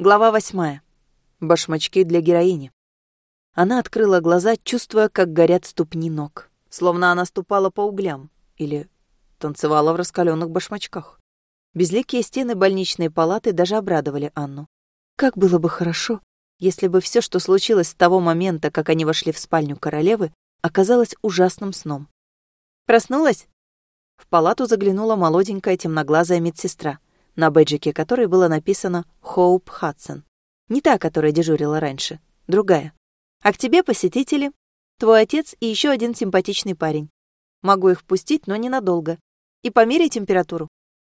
Глава восьмая. Башмачки для героини. Она открыла глаза, чувствуя, как горят ступни ног. Словно она ступала по углям. Или танцевала в раскаленных башмачках. Безликие стены больничной палаты даже обрадовали Анну. Как было бы хорошо, если бы все, что случилось с того момента, как они вошли в спальню королевы, оказалось ужасным сном. «Проснулась?» В палату заглянула молоденькая темноглазая медсестра — на бэджике которой было написано «Хоуп Хадсон». Не та, которая дежурила раньше, другая. «А к тебе посетители, твой отец и еще один симпатичный парень. Могу их впустить, но ненадолго. И померяй температуру».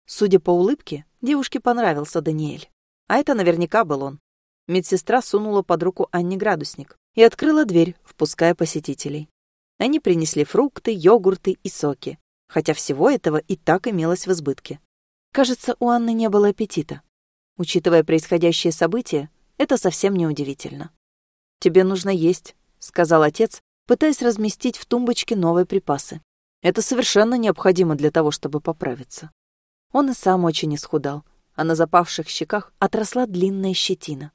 Судя по улыбке, девушке понравился Даниэль. А это наверняка был он. Медсестра сунула под руку Анне градусник и открыла дверь, впуская посетителей. Они принесли фрукты, йогурты и соки, хотя всего этого и так имелось в избытке. Кажется, у Анны не было аппетита. Учитывая происходящее событие, это совсем не удивительно. «Тебе нужно есть», — сказал отец, пытаясь разместить в тумбочке новые припасы. «Это совершенно необходимо для того, чтобы поправиться». Он и сам очень исхудал, а на запавших щеках отросла длинная щетина.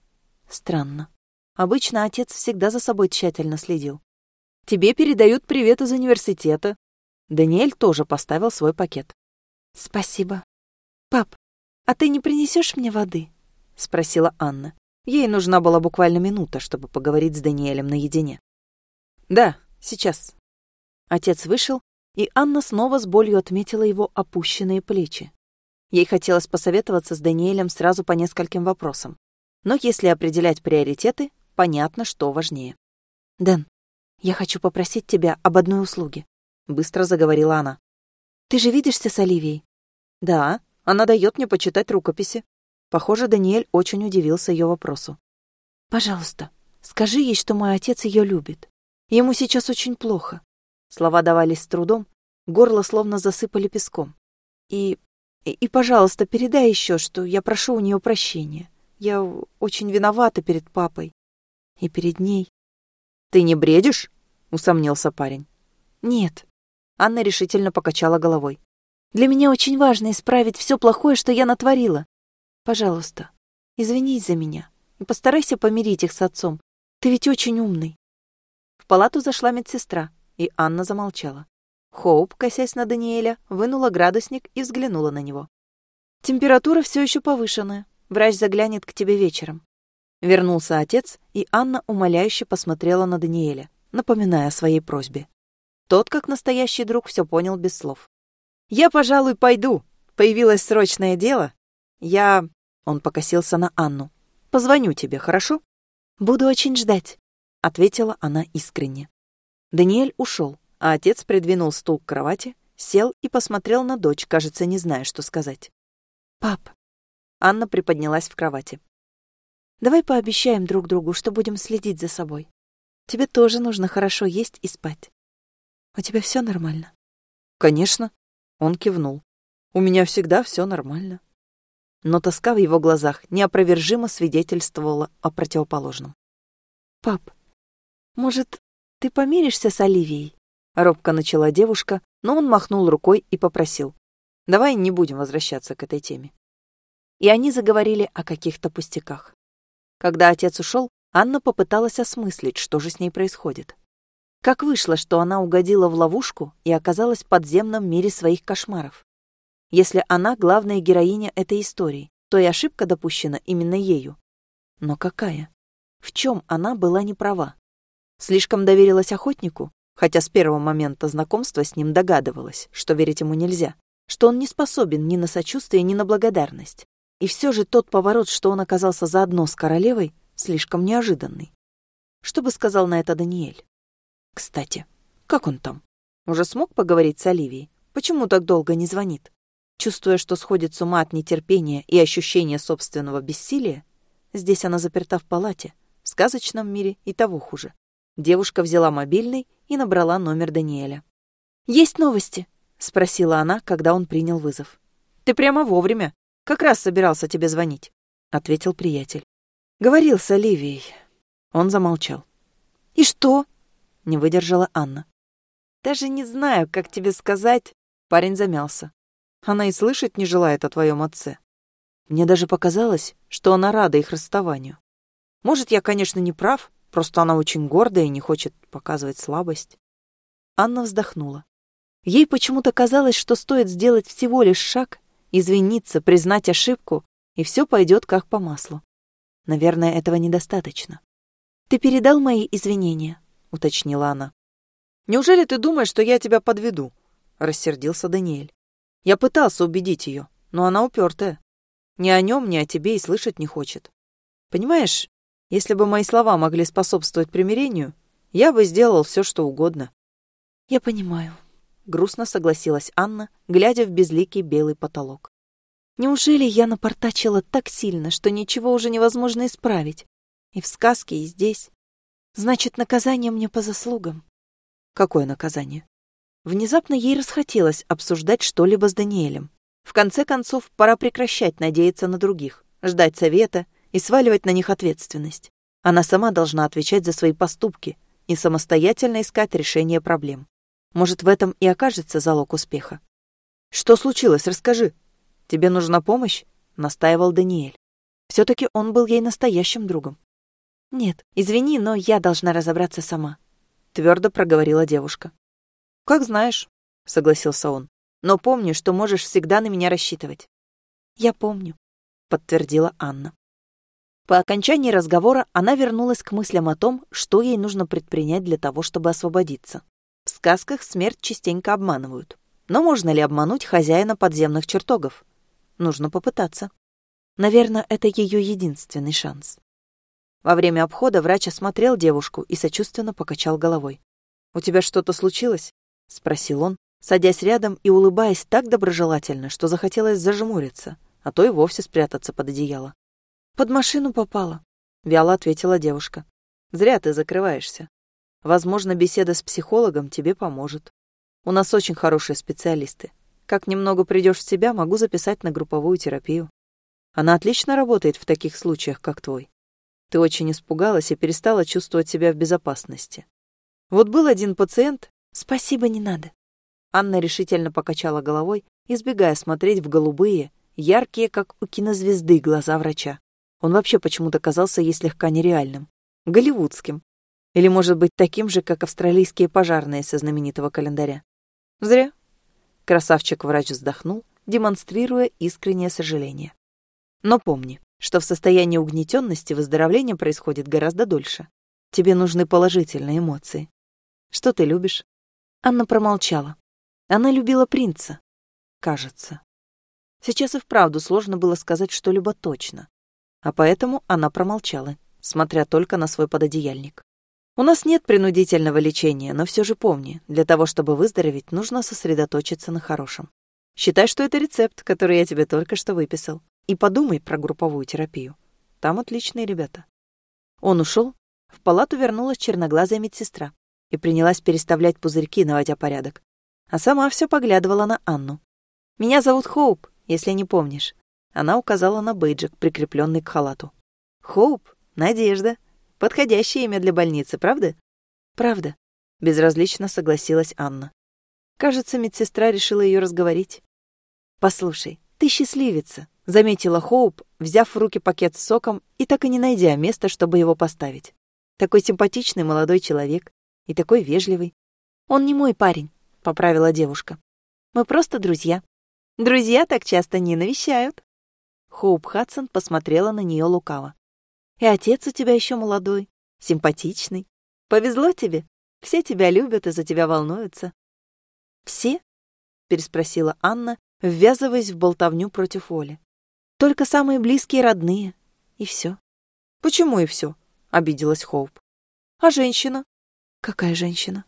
Странно. Обычно отец всегда за собой тщательно следил. «Тебе передают привет из университета». Даниэль тоже поставил свой пакет. «Спасибо», «Пап, а ты не принесешь мне воды?» — спросила Анна. Ей нужна была буквально минута, чтобы поговорить с Даниэлем наедине. «Да, сейчас». Отец вышел, и Анна снова с болью отметила его опущенные плечи. Ей хотелось посоветоваться с Даниэлем сразу по нескольким вопросам. Но если определять приоритеты, понятно, что важнее. «Дэн, я хочу попросить тебя об одной услуге», — быстро заговорила она. «Ты же видишься с Оливией?» «Да», она дает мне почитать рукописи. Похоже, Даниэль очень удивился ее вопросу. «Пожалуйста, скажи ей, что мой отец ее любит. Ему сейчас очень плохо». Слова давались с трудом, горло словно засыпали песком. И, и, и пожалуйста, передай еще, что я прошу у нее прощения. Я очень виновата перед папой. И перед ней. «Ты не бредишь?» — усомнился парень. «Нет». Анна решительно покачала головой. Для меня очень важно исправить все плохое, что я натворила. Пожалуйста, извинись за меня и постарайся помирить их с отцом. Ты ведь очень умный. В палату зашла медсестра, и Анна замолчала. Хоуп, косясь на Даниэля, вынула градусник и взглянула на него. «Температура все еще повышенная. Врач заглянет к тебе вечером». Вернулся отец, и Анна умоляюще посмотрела на Даниэля, напоминая о своей просьбе. Тот, как настоящий друг, все понял без слов. «Я, пожалуй, пойду. Появилось срочное дело. Я...» Он покосился на Анну. «Позвоню тебе, хорошо?» «Буду очень ждать», — ответила она искренне. Даниэль ушел, а отец придвинул стул к кровати, сел и посмотрел на дочь, кажется, не зная, что сказать. «Пап». Анна приподнялась в кровати. «Давай пообещаем друг другу, что будем следить за собой. Тебе тоже нужно хорошо есть и спать. У тебя все нормально?» «Конечно», он кивнул. «У меня всегда все нормально». Но тоска в его глазах неопровержимо свидетельствовала о противоположном. «Пап, может, ты помиришься с Оливией?» Робко начала девушка, но он махнул рукой и попросил. «Давай не будем возвращаться к этой теме». И они заговорили о каких-то пустяках. Когда отец ушел, Анна попыталась осмыслить, что же с ней происходит. Как вышло, что она угодила в ловушку и оказалась в подземном мире своих кошмаров? Если она главная героиня этой истории, то и ошибка допущена именно ею. Но какая? В чем она была не права? Слишком доверилась охотнику, хотя с первого момента знакомства с ним догадывалась, что верить ему нельзя, что он не способен ни на сочувствие, ни на благодарность. И все же тот поворот, что он оказался заодно с королевой, слишком неожиданный. Что бы сказал на это Даниэль? Кстати, как он там? Уже смог поговорить с Оливией? Почему так долго не звонит? Чувствуя, что сходит с ума от нетерпения и ощущения собственного бессилия, здесь она заперта в палате, в сказочном мире и того хуже. Девушка взяла мобильный и набрала номер Даниэля. «Есть новости?» — спросила она, когда он принял вызов. «Ты прямо вовремя. Как раз собирался тебе звонить», — ответил приятель. «Говорил с Оливией». Он замолчал. «И что?» Не выдержала Анна. Даже не знаю, как тебе сказать. Парень замялся. Она и слышать не желает о твоем отце. Мне даже показалось, что она рада их расставанию. Может, я, конечно, не прав, просто она очень гордая и не хочет показывать слабость. Анна вздохнула. Ей почему-то казалось, что стоит сделать всего лишь шаг, извиниться, признать ошибку, и все пойдет как по маслу. Наверное, этого недостаточно. «Ты передал мои извинения?» — уточнила она. «Неужели ты думаешь, что я тебя подведу?» — рассердился Даниэль. «Я пытался убедить ее, но она упертая. Ни о нем, ни о тебе и слышать не хочет. Понимаешь, если бы мои слова могли способствовать примирению, я бы сделал все, что угодно». «Я понимаю», — грустно согласилась Анна, глядя в безликий белый потолок. «Неужели я напортачила так сильно, что ничего уже невозможно исправить? И в сказке, и здесь. Значит, наказание мне по заслугам». «Какое наказание?» Внезапно ей расхотелось обсуждать что-либо с Даниэлем. В конце концов, пора прекращать надеяться на других, ждать совета и сваливать на них ответственность. Она сама должна отвечать за свои поступки и самостоятельно искать решение проблем. Может, в этом и окажется залог успеха. «Что случилось? Расскажи. Тебе нужна помощь?» — настаивал Даниэль. все таки он был ей настоящим другом. «Нет, извини, но я должна разобраться сама», — твердо проговорила девушка. «Как знаешь», — согласился он. Но помни, что можешь всегда на меня рассчитывать». «Я помню», — подтвердила Анна. По окончании разговора она вернулась к мыслям о том, что ей нужно предпринять для того, чтобы освободиться. В сказках смерть частенько обманывают. Но можно ли обмануть хозяина подземных чертогов? Нужно попытаться. Наверное, это ее единственный шанс. Во время обхода врач осмотрел девушку и сочувственно покачал головой. «У тебя что-то случилось?» — спросил он, садясь рядом и улыбаясь так доброжелательно, что захотелось зажмуриться, а то и вовсе спрятаться под одеяло. «Под машину попала», — вяло ответила девушка. «Зря ты закрываешься. Возможно, беседа с психологом тебе поможет. У нас очень хорошие специалисты. Как немного придешь в себя, могу записать на групповую терапию. Она отлично работает в таких случаях, как твой. Ты очень испугалась и перестала чувствовать себя в безопасности. Вот был один пациент... Спасибо, не надо. Анна решительно покачала головой, избегая смотреть в голубые, яркие, как у кинозвезды, глаза врача. Он вообще почему-то казался ей слегка нереальным. Голливудским. Или, может быть, таким же, как австралийские пожарные со знаменитого календаря. Зря. Красавчик-врач вздохнул, демонстрируя искреннее сожаление. Но помни, что в состоянии угнетенности выздоровление происходит гораздо дольше. Тебе нужны положительные эмоции. Что ты любишь? Анна промолчала. Она любила принца. Кажется. Сейчас и вправду сложно было сказать что-либо точно. А поэтому она промолчала, смотря только на свой пододеяльник. У нас нет принудительного лечения, но все же помни, для того, чтобы выздороветь, нужно сосредоточиться на хорошем. Считай, что это рецепт, который я тебе только что выписал. И подумай про групповую терапию. Там отличные ребята. Он ушел. В палату вернулась черноглазая медсестра и принялась переставлять пузырьки, наводя порядок а сама все поглядывала на Анну. «Меня зовут Хоуп, если не помнишь». Она указала на бейджик, прикрепленный к халату. «Хоуп? Надежда. Подходящее имя для больницы, правда?» «Правда», — безразлично согласилась Анна. Кажется, медсестра решила ее разговорить. «Послушай, ты счастливица», — заметила Хоуп, взяв в руки пакет с соком и так и не найдя места, чтобы его поставить. «Такой симпатичный молодой человек и такой вежливый. Он не мой парень, поправила девушка. Мы просто друзья. Друзья так часто не навещают. Хоуп Хадсон посмотрела на нее лукаво. И отец у тебя еще молодой, симпатичный. Повезло тебе. Все тебя любят и за тебя волнуются. Все? переспросила Анна, ввязываясь в болтовню против Оли. Только самые близкие родные. И все. Почему и все? обиделась Хоуп. А женщина? Какая женщина?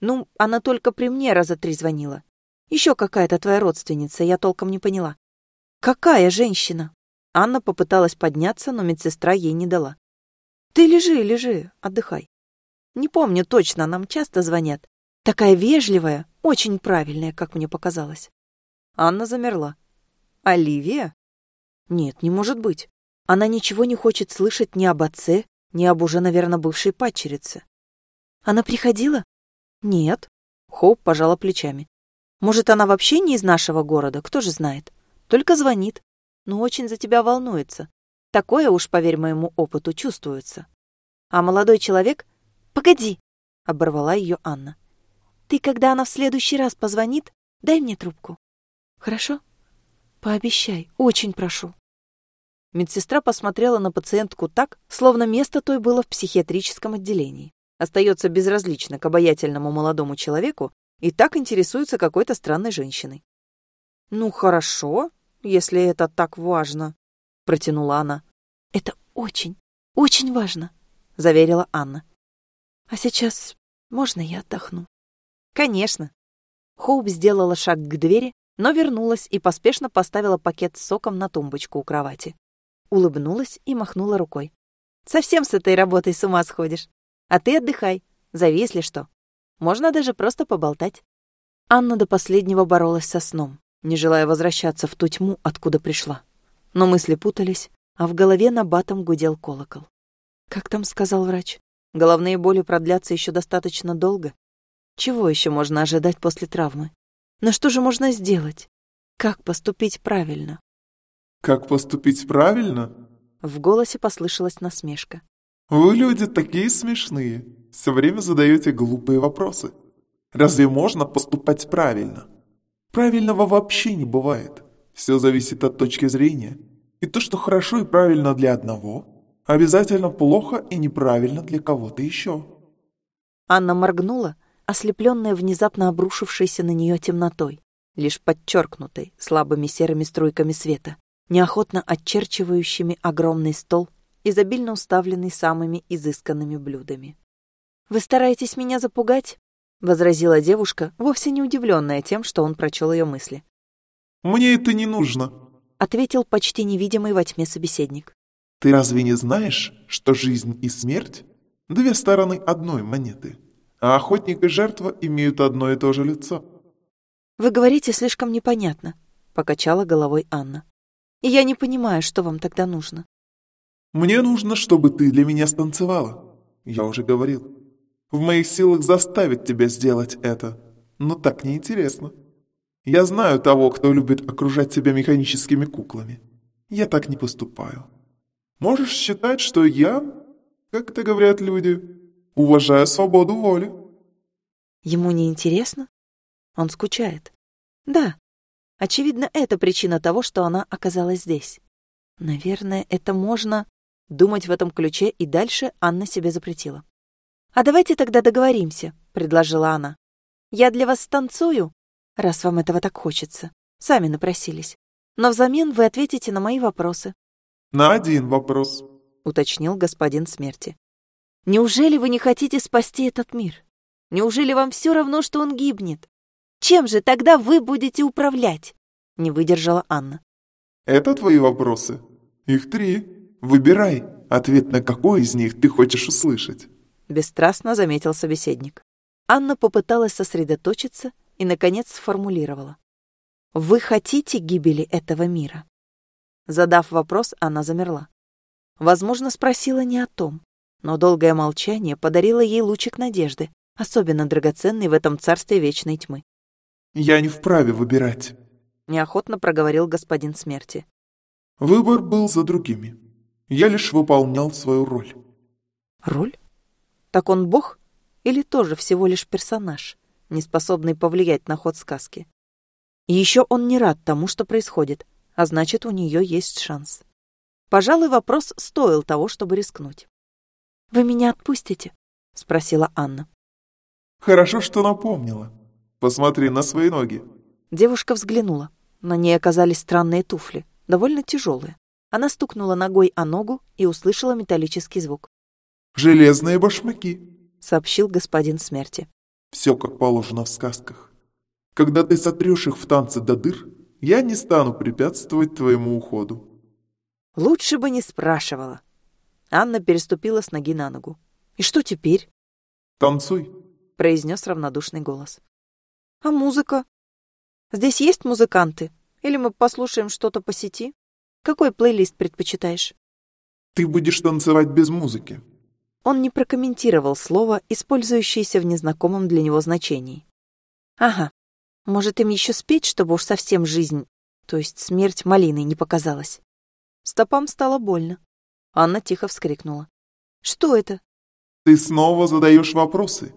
Ну, она только при мне раза три звонила. Еще какая-то твоя родственница, я толком не поняла. Какая женщина? Анна попыталась подняться, но медсестра ей не дала. Ты лежи, лежи, отдыхай. Не помню точно, нам часто звонят. Такая вежливая, очень правильная, как мне показалось. Анна замерла. Оливия? Нет, не может быть. Она ничего не хочет слышать ни об отце, ни об уже, наверное, бывшей падчерице. Она приходила? «Нет». Хоуп пожала плечами. «Может, она вообще не из нашего города, кто же знает. Только звонит. но очень за тебя волнуется. Такое уж, поверь моему опыту, чувствуется. А молодой человек... Погоди! Оборвала ее Анна. Ты, когда она в следующий раз позвонит, дай мне трубку. Хорошо? Пообещай, очень прошу. Медсестра посмотрела на пациентку так, словно место той было в психиатрическом отделении. Остается безразлично к обаятельному молодому человеку и так интересуется какой-то странной женщиной. «Ну, хорошо, если это так важно», — протянула она. «Это очень, очень важно», — заверила Анна. «А сейчас можно я отдохну?» «Конечно». Хоуп сделала шаг к двери, но вернулась и поспешно поставила пакет с соком на тумбочку у кровати. Улыбнулась и махнула рукой. «Совсем с этой работой с ума сходишь. А ты отдыхай, зови, если что. Можно даже просто поболтать». Анна до последнего боролась со сном, не желая возвращаться в ту тьму, откуда пришла. Но мысли путались, а в голове на батом гудел колокол. «Как там сказал врач? Головные боли продлятся еще достаточно долго. Чего еще можно ожидать после травмы? Но что же можно сделать? Как поступить правильно?» «Как поступить правильно?» В голосе послышалась насмешка. «Вы люди такие смешные. Все время задаете глупые вопросы. Разве можно поступать правильно? Правильного вообще не бывает. Все зависит от точки зрения. И то, что хорошо и правильно для одного, обязательно плохо и неправильно для кого-то еще». Анна моргнула, ослепленная внезапно обрушившейся на нее темнотой, лишь подчеркнутой слабыми серыми струйками света неохотно очерчивающими огромный стол, изобильно уставленный самыми изысканными блюдами. «Вы стараетесь меня запугать?» — возразила девушка, вовсе не удивленная тем, что он прочел ее мысли. «Мне это не нужно», — ответил почти невидимый во тьме собеседник. «Ты разве не знаешь, что жизнь и смерть — две стороны одной монеты, а охотник и жертва имеют одно и то же лицо?» «Вы говорите слишком непонятно», — покачала головой Анна. И я не понимаю, что вам тогда нужно. Мне нужно, чтобы ты для меня станцевала. Я уже говорил. В моих силах заставить тебя сделать это. Но так неинтересно. Я знаю того, кто любит окружать себя механическими куклами. Я так не поступаю. Можешь считать, что я, как это говорят люди, уважаю свободу воли. Ему не интересно? Он скучает. Да, Очевидно, это причина того, что она оказалась здесь. Наверное, это можно... Думать в этом ключе и дальше Анна себе запретила. «А давайте тогда договоримся», — предложила она. «Я для вас станцую, раз вам этого так хочется. Сами напросились. Но взамен вы ответите на мои вопросы». «На один вопрос», — уточнил господин смерти. «Неужели вы не хотите спасти этот мир? Неужели вам все равно, что он гибнет? Чем же тогда вы будете управлять?» — не выдержала Анна. «Это твои вопросы? Их три. Выбирай, ответ на какой из них ты хочешь услышать?» Бесстрастно заметил собеседник. Анна попыталась сосредоточиться и, наконец, сформулировала. «Вы хотите гибели этого мира?» Задав вопрос, она замерла. Возможно, спросила не о том, но долгое молчание подарило ей лучик надежды, особенно драгоценный в этом царстве вечной тьмы. «Я не вправе выбирать», — неохотно проговорил господин смерти. «Выбор был за другими. Я лишь выполнял свою роль». «Роль? Так он бог? Или тоже всего лишь персонаж, не способный повлиять на ход сказки? Еще он не рад тому, что происходит, а значит, у нее есть шанс. Пожалуй, вопрос стоил того, чтобы рискнуть. «Вы меня отпустите?» — спросила Анна. «Хорошо, что напомнила», Посмотри на свои ноги». Девушка взглянула. На ней оказались странные туфли, довольно тяжелые. Она стукнула ногой о ногу и услышала металлический звук. «Железные башмаки», — сообщил господин смерти. «Все как положено в сказках. Когда ты сотрешь их в танце до дыр, я не стану препятствовать твоему уходу». «Лучше бы не спрашивала». Анна переступила с ноги на ногу. «И что теперь?» «Танцуй», — произнес равнодушный голос. А музыка? Здесь есть музыканты? Или мы послушаем что-то по сети? Какой плейлист предпочитаешь? Ты будешь танцевать без музыки. Он не прокомментировал слово, использующееся в незнакомом для него значении. Ага. Может, им еще спеть, чтобы уж совсем жизнь То есть смерть малиной не показалась. Стопам стало больно. Анна тихо вскрикнула. «Что это?» «Ты снова задаешь вопросы.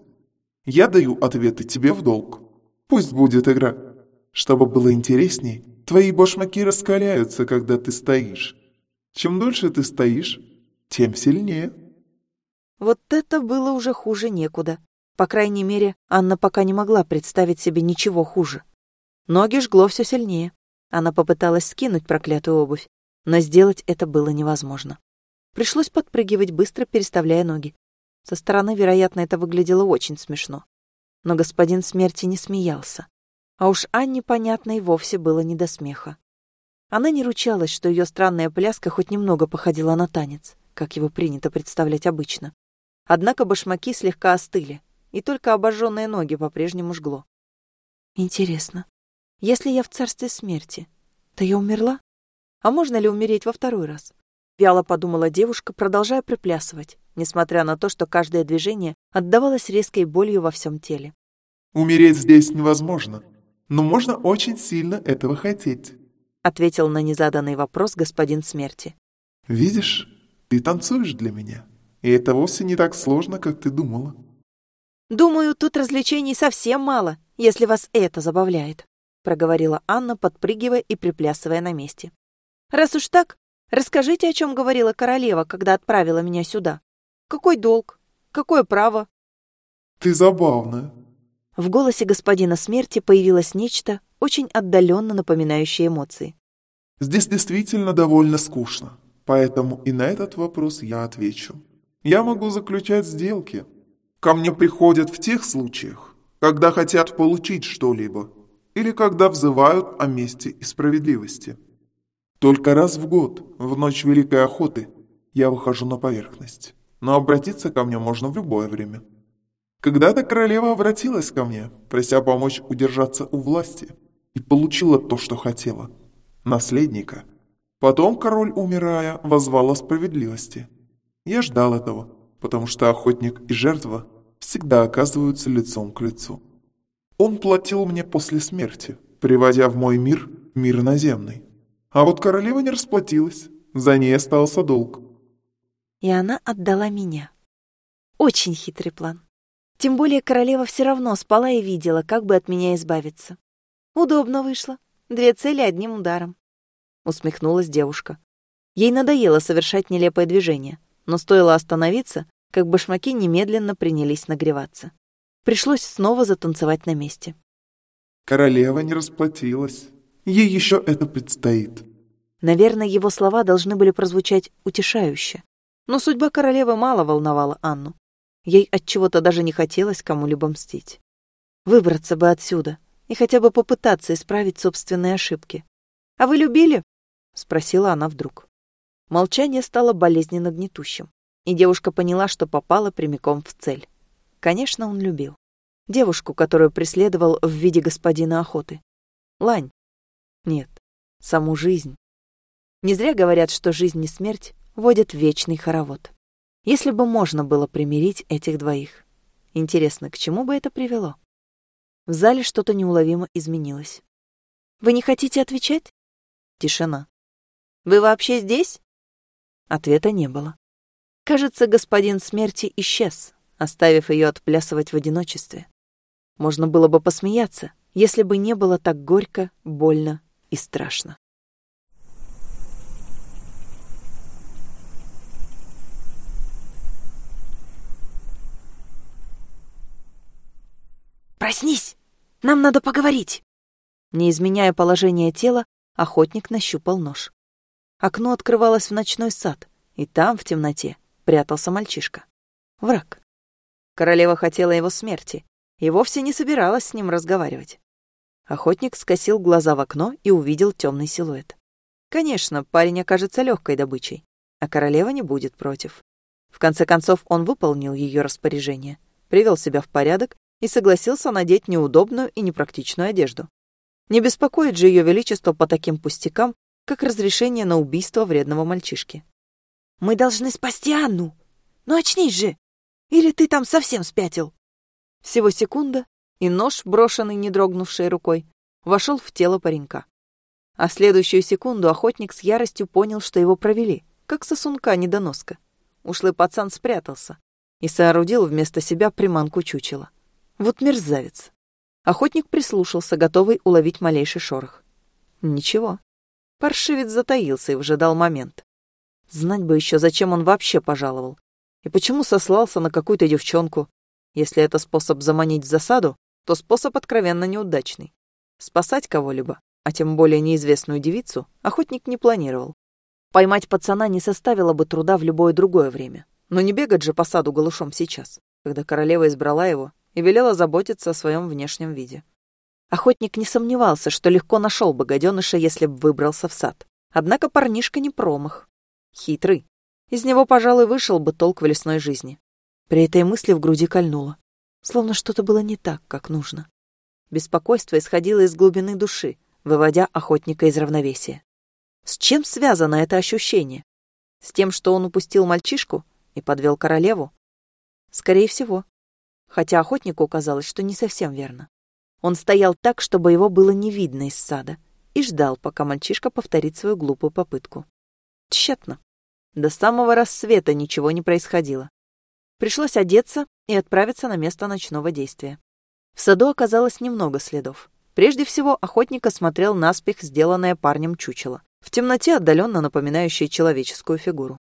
Я даю ответы тебе в долг. Пусть будет игра. Чтобы было интересней, твои башмаки раскаляются, когда ты стоишь. Чем дольше ты стоишь, тем сильнее». Вот это было уже хуже некуда. По крайней мере, Анна пока не могла представить себе ничего хуже. Ноги жгло все сильнее. Она попыталась скинуть проклятую обувь, но сделать это было невозможно. Пришлось подпрыгивать, быстро переставляя ноги. Со стороны, вероятно, это выглядело очень смешно. Но господин смерти не смеялся. А уж Анне, понятно, и вовсе было не до смеха. Она не ручалась, что ее странная пляска хоть немного походила на танец, как его принято представлять обычно. Однако башмаки слегка остыли, и только обожженные ноги по-прежнему жгло. Интересно, если я в царстве смерти, то я умерла? А можно ли умереть во второй раз? Вяло подумала девушка, продолжая приплясывать, несмотря на то, что каждое движение отдавалось резкой болью во всем теле. «Умереть здесь невозможно, но можно очень сильно этого хотеть», ответил на незаданный вопрос господин смерти. «Видишь, ты танцуешь для меня. И это вовсе не так сложно, как ты думала. Думаю, тут развлечений совсем мало, если вас это забавляет, проговорила Анна, подпрыгивая и приплясывая на месте. Раз уж так, расскажите, о чем говорила королева, когда отправила меня сюда. Какой долг? Какое право? Ты забавная. В голосе господина смерти появилось нечто, очень отдаленно напоминающее эмоции. Здесь действительно довольно скучно, поэтому и на этот вопрос я отвечу. Я могу заключать сделки. Ко мне приходят в тех случаях, когда хотят получить что-либо, или когда взывают о мести и справедливости. Только раз в год, в ночь Великой Охоты, я выхожу на поверхность, но обратиться ко мне можно в любое время. Когда-то королева обратилась ко мне, прося помочь удержаться у власти, и получила то, что хотела – наследника. Потом король, умирая, возвал о справедливости – я ждал этого, потому что охотник и жертва всегда оказываются лицом к лицу. Он платил мне после смерти, приводя в мой мир мир наземный. А вот королева не расплатилась, за ней остался долг. И она отдала меня. Очень хитрый план. Тем более королева все равно спала и видела, как бы от меня избавиться. Удобно вышло. Две цели одним ударом. Усмехнулась девушка. Ей надоело совершать нелепое движение — но стоило остановиться, как башмаки немедленно принялись нагреваться. Пришлось снова затанцевать на месте. «Королева не расплатилась. Ей еще это предстоит». Наверное, его слова должны были прозвучать утешающе. Но судьба королевы мало волновала Анну. Ей от чего-то даже не хотелось кому-либо мстить. Выбраться бы отсюда и хотя бы попытаться исправить собственные ошибки. «А вы любили?» — спросила она вдруг. Молчание стало болезненно гнетущим, и девушка поняла, что попала прямиком в цель. Конечно, он любил. Девушку, которую преследовал в виде господина охоты. Лань. Нет, саму жизнь. Не зря говорят, что жизнь и смерть водят вечный хоровод. Если бы можно было примирить этих двоих. Интересно, к чему бы это привело? В зале что-то неуловимо изменилось. «Вы не хотите отвечать?» Тишина. «Вы вообще здесь?» Ответа не было. Кажется, господин смерти исчез, оставив ее отплясывать в одиночестве. Можно было бы посмеяться, если бы не было так горько, больно и страшно. «Проснись! Нам надо поговорить!» Не изменяя положение тела, охотник нащупал нож. Окно открывалось в ночной сад, и там, в темноте, прятался мальчишка. Враг. Королева хотела его смерти и вовсе не собиралась с ним разговаривать. Охотник скосил глаза в окно и увидел темный силуэт. Конечно, парень окажется легкой добычей, а королева не будет против. В конце концов, он выполнил ее распоряжение, привел себя в порядок и согласился надеть неудобную и непрактичную одежду. Не беспокоит же ее величество по таким пустякам, как разрешение на убийство вредного мальчишки. «Мы должны спасти Анну! Ну очнись же! Или ты там совсем спятил?» Всего секунда, и нож, брошенный не дрогнувшей рукой, вошел в тело паренька. А следующую секунду охотник с яростью понял, что его провели, как сосунка недоноска. Ушлый пацан спрятался и соорудил вместо себя приманку чучела. Вот мерзавец. Охотник прислушался, готовый уловить малейший шорох. Ничего. Паршивец затаился и выжидал момент. Знать бы еще, зачем он вообще пожаловал. И почему сослался на какую-то девчонку. Если это способ заманить в засаду, то способ откровенно неудачный. Спасать кого-либо, а тем более неизвестную девицу, охотник не планировал. Поймать пацана не составило бы труда в любое другое время. Но не бегать же по саду голышом сейчас, когда королева избрала его и велела заботиться о своем внешнем виде. Охотник не сомневался, что легко нашел бы гаденыша, если бы выбрался в сад. Однако парнишка не промах. Хитрый. Из него, пожалуй, вышел бы толк в лесной жизни. При этой мысли в груди кольнуло. Словно что-то было не так, как нужно. Беспокойство исходило из глубины души, выводя охотника из равновесия. С чем связано это ощущение? С тем, что он упустил мальчишку и подвел королеву? Скорее всего. Хотя охотнику казалось, что не совсем верно. Он стоял так, чтобы его было не видно из сада, и ждал, пока мальчишка повторит свою глупую попытку. Тщетно. До самого рассвета ничего не происходило. Пришлось одеться и отправиться на место ночного действия. В саду оказалось немного следов. Прежде всего, охотник осмотрел наспех сделанное парнем чучело, в темноте отдаленно напоминающее человеческую фигуру.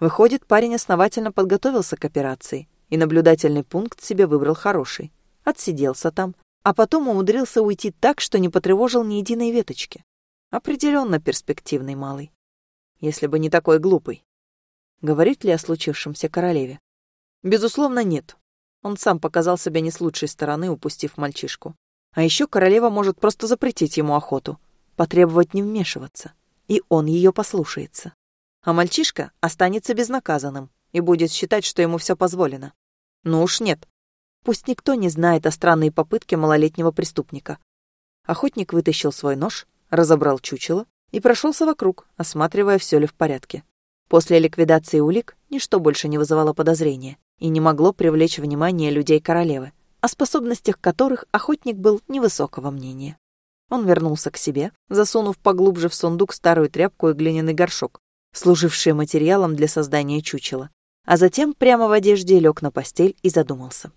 Выходит, парень основательно подготовился к операции, и наблюдательный пункт себе выбрал хороший. Отсиделся там, а потом умудрился уйти так, что не потревожил ни единой веточки. Определенно перспективный малый если бы не такой глупый. Говорит ли о случившемся королеве? Безусловно, нет. Он сам показал себя не с лучшей стороны, упустив мальчишку. А еще королева может просто запретить ему охоту, потребовать не вмешиваться, и он ее послушается. А мальчишка останется безнаказанным и будет считать, что ему все позволено. Ну уж нет. Пусть никто не знает о странной попытке малолетнего преступника. Охотник вытащил свой нож, разобрал чучело и прошелся вокруг, осматривая, все ли в порядке. После ликвидации улик ничто больше не вызывало подозрения и не могло привлечь внимание людей королевы, о способностях которых охотник был невысокого мнения. Он вернулся к себе, засунув поглубже в сундук старую тряпку и глиняный горшок, служившие материалом для создания чучела, а затем прямо в одежде лег на постель и задумался.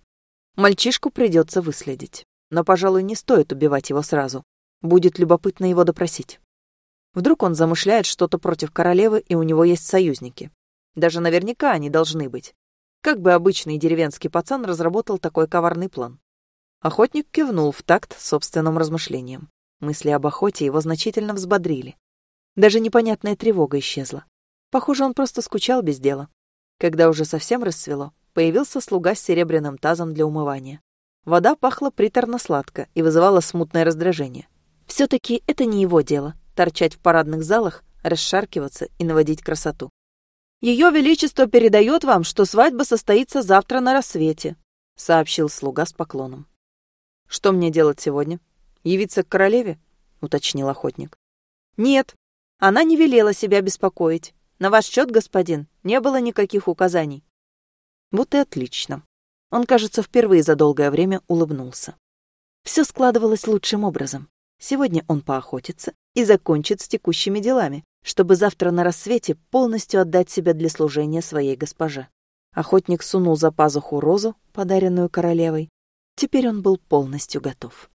Мальчишку придется выследить, но, пожалуй, не стоит убивать его сразу. Будет любопытно его допросить. Вдруг он замышляет что-то против королевы, и у него есть союзники. Даже наверняка они должны быть. Как бы обычный деревенский пацан разработал такой коварный план? Охотник кивнул в такт собственным размышлениям. Мысли об охоте его значительно взбодрили. Даже непонятная тревога исчезла. Похоже, он просто скучал без дела. Когда уже совсем рассвело, появился слуга с серебряным тазом для умывания. Вода пахла приторно-сладко и вызывала смутное раздражение. все таки это не его дело торчать в парадных залах, расшаркиваться и наводить красоту. «Ее Величество передает вам, что свадьба состоится завтра на рассвете», — сообщил слуга с поклоном. «Что мне делать сегодня? Явиться к королеве?» — уточнил охотник. «Нет, она не велела себя беспокоить. На ваш счет, господин, не было никаких указаний». Вот и отлично. Он, кажется, впервые за долгое время улыбнулся. Все складывалось лучшим образом. Сегодня он поохотится и закончит с текущими делами, чтобы завтра на рассвете полностью отдать себя для служения своей госпоже. Охотник сунул за пазуху розу, подаренную королевой. Теперь он был полностью готов.